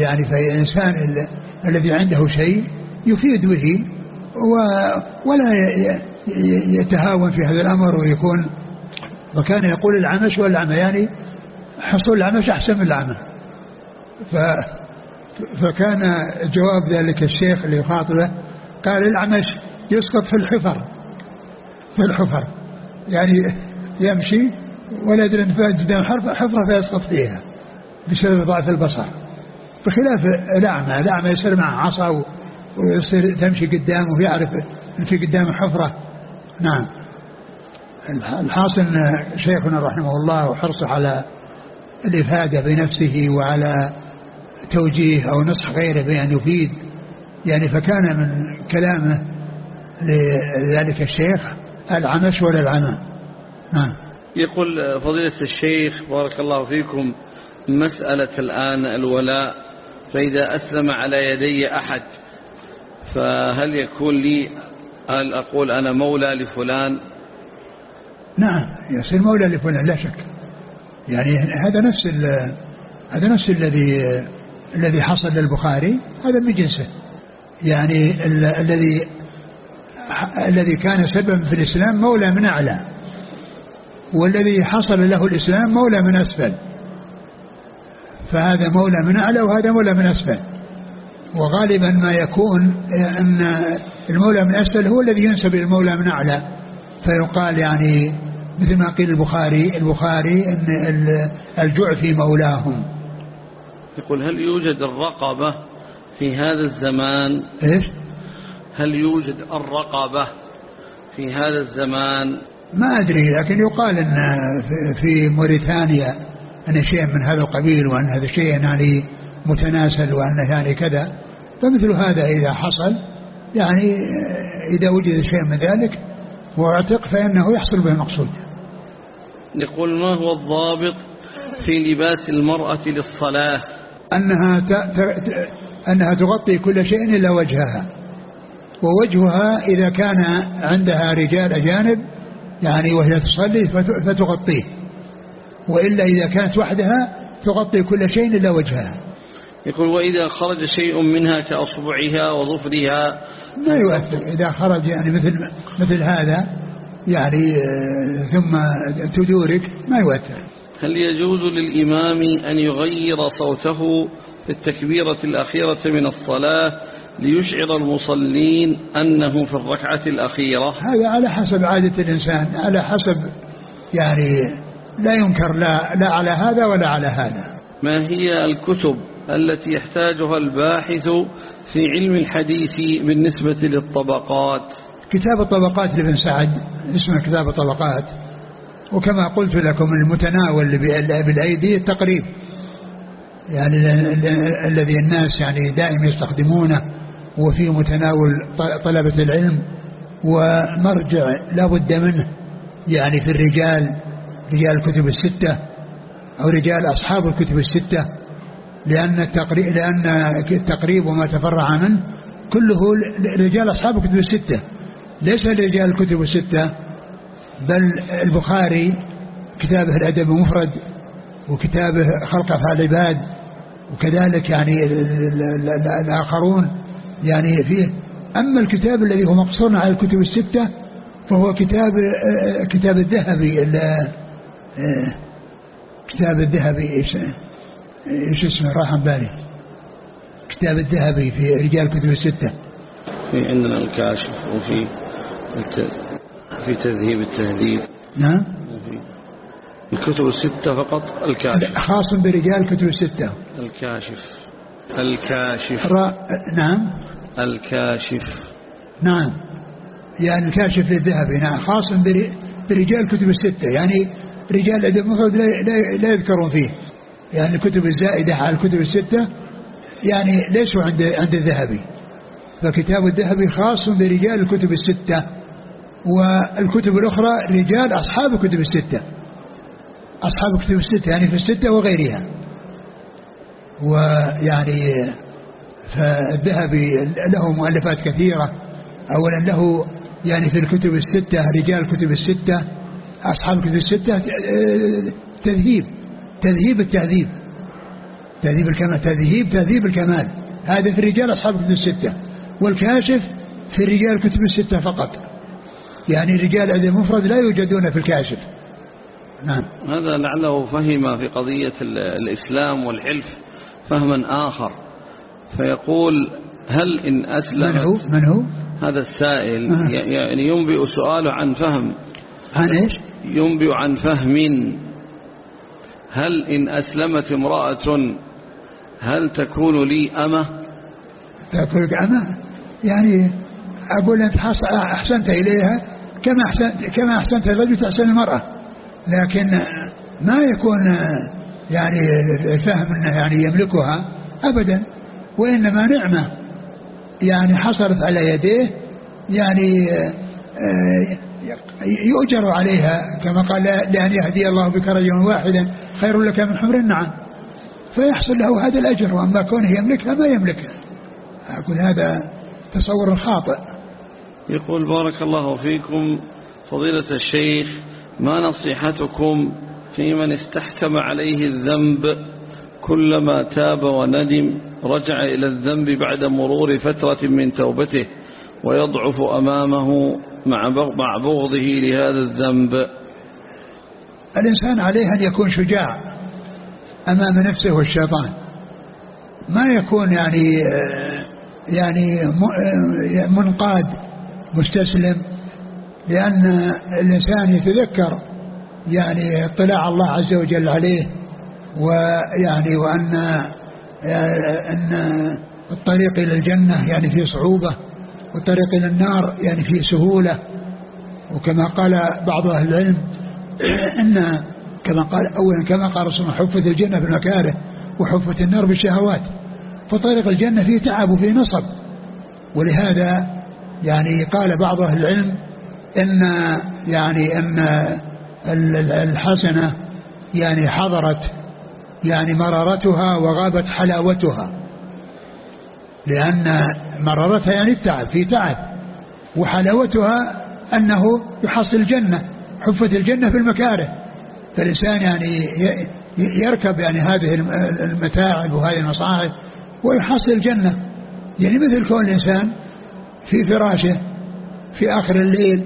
Speaker 2: يعني فالإنسان الذي عنده شيء يفيد به ولا يتهاون في هذا الأمر ويكون وكان يقول العمش والعمى يعني حصول العمش أحسن من العمى ف فكان جواب ذلك الشيخ اللي يخاطبه قال العمش يسقط في الحفر. في الحفر. يعني يمشي ولا يدري إن قدام حفرة فيسقط فيها بسبب ضعف البصر. بخلاف الأعمى الأعمى يصير معه عصا ويصير تمشي قدامه ويعرف إن في قدامه حفرة. نعم. الحاصل شيخنا رحمه الله وحرصه على الإفادة بنفسه وعلى توجيه أو نصح غيره بأن يفيد. يعني فكان من كلامه لذلك الشيخ العمش ولا العمى. نعم.
Speaker 1: يقول فضيلة الشيخ بارك الله فيكم مسألة الآن الولاء. فإذا أسلم على يدي أحد فهل يكون لي أن أقول أنا مولى لفلان؟
Speaker 2: نعم يصير مولى لفلان لا شك. يعني هذا نفس هذا نفس الذي الذي حصل للبخاري هذا من جنسه. يعني الذي الذي كان سببا في الإسلام مولى من أعلى والذي حصل له الإسلام مولى من أسفل. فهذا مولى من أعلى وهذا مولى من أسفل. وغالبا ما يكون أن المولى من أسفل هو الذي ينسب إلى المولى من أعلى. فيقال يعني مثل ما قيل البخاري البخاري أن الجعفي مولاهم.
Speaker 1: يقول هل يوجد الرقبة في هذا الزمان؟
Speaker 2: إيش؟
Speaker 1: هل يوجد الرقبة في هذا الزمان؟
Speaker 2: ما أدري لكن يقال أن في موريتانيا أن شيء من هذا القبيل وأن هذا شيء يعني متناسل وأنه يعني كذا فمثل هذا إذا حصل يعني إذا وجد شيء من ذلك واعتق فإنه يحصل به المقصود.
Speaker 1: يقول ما هو الضابط في لباس المرأة للصلاة؟
Speaker 2: أنها ت... ت... أنها تغطي كل شيء إلا وجهها. ووجهها إذا كان عندها رجال أجانب يعني وهي تصلي فتغطيه. وإلا إذا كانت وحدها تغطي كل شيء إلا وجهها.
Speaker 1: يقول وإذا خرج شيء منها كأصبعها وظفرها
Speaker 2: ما يؤثر. إذا خرج يعني مثل مثل هذا يعني آه، ثم تدورك ما يؤثر.
Speaker 1: هل يجوز للإمام أن يغير صوته في التكبيرة الأخيرة من الصلاة ليشعر المصلين أنه في الركعة الأخيرة؟
Speaker 2: هذا على حسب عادة الإنسان على حسب يعني لا ينكر لا, لا على هذا ولا على هذا.
Speaker 1: ما هي الكتب التي يحتاجها الباحث في علم الحديث بالنسبة للطبقات؟
Speaker 2: كتاب الطبقات لابن سعد اسمه كتاب الطبقات. وكما قلت لكم المتناول بالأيدي التقريب. يعني الذي الناس يعني دائما يستخدمونه وفي متناول طلبة العلم ومرجع لا بد منه. يعني في الرجال رجال الكتب الستة أو رجال أصحاب الكتب الستة لأن التقريب لأن التقريب وما تفرع منه كله رجال أصحاب الكتب الستة. ليس لرجال الكتب الستة بل البخاري كتابه الأدب المفرد وكتابه خلق أفعال العباد وكذلك يعني الآخرون يعني فيه. أما الكتاب الذي هو مقصور على الكتب الستة فهو كتاب كتاب الذهبي كتاب الذهبي إيش؟ إيش اسمه؟ راح بالي. كتاب الذهبي في رجال الكتب الستة.
Speaker 1: في عندنا الكاشف وفي في تذهيب التهذيب.
Speaker 2: نعم.
Speaker 1: الكتب الستة فقط الكاشف.
Speaker 2: خاص برجال الكتب الستة.
Speaker 1: الكاشف. الكاشف.
Speaker 2: را... نعم.
Speaker 1: الكاشف.
Speaker 2: نعم. يعني الكاشف للذهبي نعم. خاص برجال الكتب الستة. يعني رجال الأدب المفرد لا, لا, لا يذكرون فيه. يعني الكتب الزائدة على الكتب الستة يعني ليسوا عند عند الذهبي. فكتاب الذهبي خاص برجال الكتب الستة والكتب الأخرى رجال أصحاب الكتب الستة. أصحاب الكتب الستة يعني في الستة وغيرها. ويعني فالذهبي له مؤلفات كثيرة. أولا له يعني في الكتب الستة رجال الكتب الستة أصحاب الكتب الستة تذهيب تذهيب التهذيب تهذيب الكمال تذهيب تهذيب الكمال. هذا في الرجال أصحاب الكتب الستة والكاشف في رجال الكتب الستة فقط. يعني رجال أدب المفرد لا يوجدون في الكاشف. نعم.
Speaker 1: هذا لعله فهم في قضية الإسلام والحلف فهما آخر. فيقول هل إن أسلم
Speaker 2: من هو؟ من هو؟
Speaker 1: هذا السائل آه. يعني ينبئ سؤاله عن فهم
Speaker 2: عن إيش؟
Speaker 1: ينبئ عن فهم هل إن أسلمت امرأة هل تكون لي أمة؟
Speaker 2: تكون لك أمة؟ يعني أقول أنت أحسنت إليها كما أحسنت, كما أحسنت الرجل تحسن المرأة. لكن ما يكون يعني الفهم أنه يعني يملكها أبدا وإنما نعمة. يعني حصلت على يديه يعني آه، يؤجر عليها كما قال لأن يهدي الله بك رجلا واحدا خير لك من حمر؟ النعم فيحصل له هذا الأجر وأما كونه يملكها ما يملكها. أقول هذا تصور خاطئ.
Speaker 1: يقول بارك الله فيكم فضيلة الشيخ ما نصيحتكم في من استحكم عليه الذنب كلما تاب وندم رجع إلى الذنب بعد مرور فترة من توبته ويضعف أمامه مع بغضه لهذا الذنب.
Speaker 2: الإنسان عليه أن يكون شجاع أمام نفسه والشيطان. ما يكون يعني يعني منقاد مستسلم لأن الإنسان يتذكر يعني اطلاع الله عز وجل عليه ويعني وأن أن الطريق إلى الجنة يعني في صعوبة. والطريق إلى النار يعني في سهولة. وكما قال بعض أهل العلم أن كما قال أولا كما قال رسول الله حفت الجنة بالمكاره وحفت النار بالشهوات. فطريق الجنة فيه تعب وفيه نصب. ولهذا يعني قال بعض أهل العلم إن يعني أن الحسنة يعني حضرت يعني مرارتها وغابت حلاوتها. لأن مرارتها يعني التعب في تعب. وحلاوتها أنه يحصل الجنة حفت الجنة في المكاره. فالإنسان يعني يركب يعني هذه المتاعب وهذه المصاعب ويحصل الجنة. يعني مثل كون الإنسان في فراشه في آخر الليل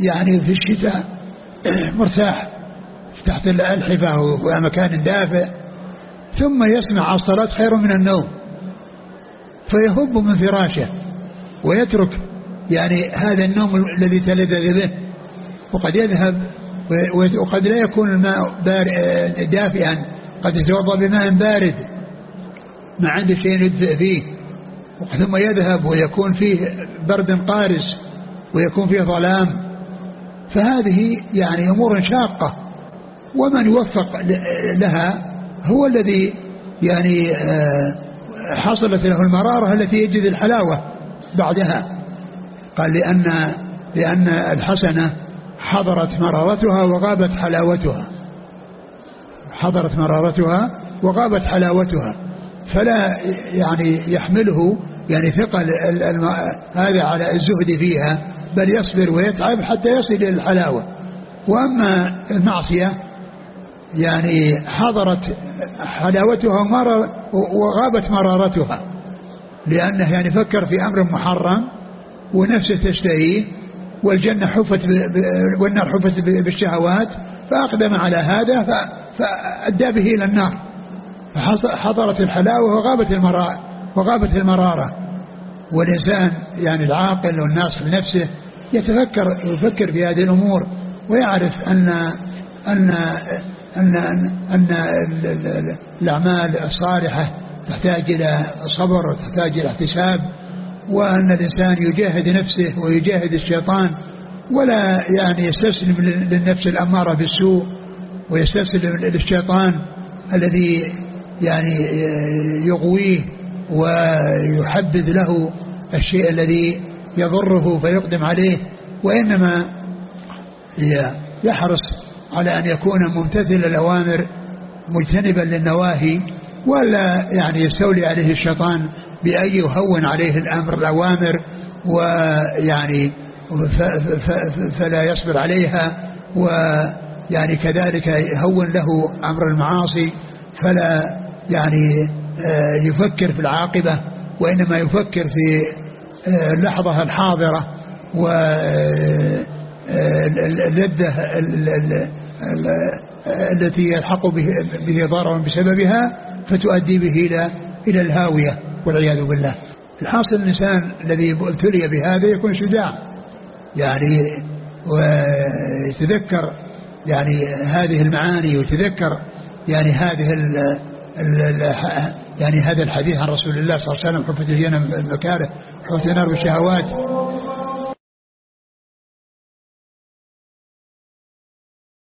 Speaker 2: يعني في الشتاء مرتاح تحت الحفا ومكان دافئ ثم يسمع الصلاة خير من النوم. فيهب من فراشه ويترك يعني هذا النوم الذي تلذذ به وقد يذهب وقد لا يكون الماء دافئا قد يتوضأ بماء بارد ما عنده شيء يدفئ فيه ثم يذهب ويكون فيه برد قارس ويكون فيه ظلام. فهذه يعني أمور شاقة ومن يوفق لها هو الذي يعني آه، حصلت له المرارة التي يجد الحلاوة بعدها. قال لأن لأن الحسنة حضرت مرارتها وغابت حلاوتها. حضرت مرارتها وغابت حلاوتها. فلا يعني يحمله يعني ثقل هذا على الزهد فيها بل يصبر ويتعب حتى يصل إلى الحلاوة. وأما المعصية يعني حضرت حلاوتها وغابت مرارتها لأنه يعني فكر في أمر محرم ونفسه تشتهيه والجنة حفت والنار حفت بالشهوات فأقدم على هذا فأدى به إلى النار. فحضرت الحلاوة وغابت وغابت المرارة. والإنسان يعني العاقل والناصح لنفسه يتفكر يفكر في هذه الأمور ويعرف أن أن أن أن, أن الأعمال الصالحة تحتاج إلى صبر وتحتاج إلى احتساب وأن الإنسان يجاهد نفسه ويجاهد الشيطان ولا يعني يستسلم للنفس الأمارة بالسوء ويستسلم للشيطان الذي يعني يغويه ويحدد له الشيء الذي يضره فيقدم عليه وإنما يحرص على أن يكون ممتثل الأوامر مجتنبا للنواهي ولا يعني يستولي عليه الشيطان بأن يهون عليه الأمر الأوامر ويعني فلا يصبر عليها ويعني كذلك يهون له أمر المعاصي فلا يعني آه، يفكر في العاقبة وإنما يفكر في آه، اللحظة الحاضرة واللذة آه، التي يلحق به ضرر بسببها فتؤدي به إلى إلى الهاوية والعياذ بالله. الحاصل الإنسان الذي ابتلي بهذا يكون شجاع. يعني ويتذكر يعني هذه المعاني ويتذكر يعني هذه ال يعني هذا الحديث عن رسول الله صلى الله عليه وسلم حفت الجنة المكاره حفت النار بالشهوات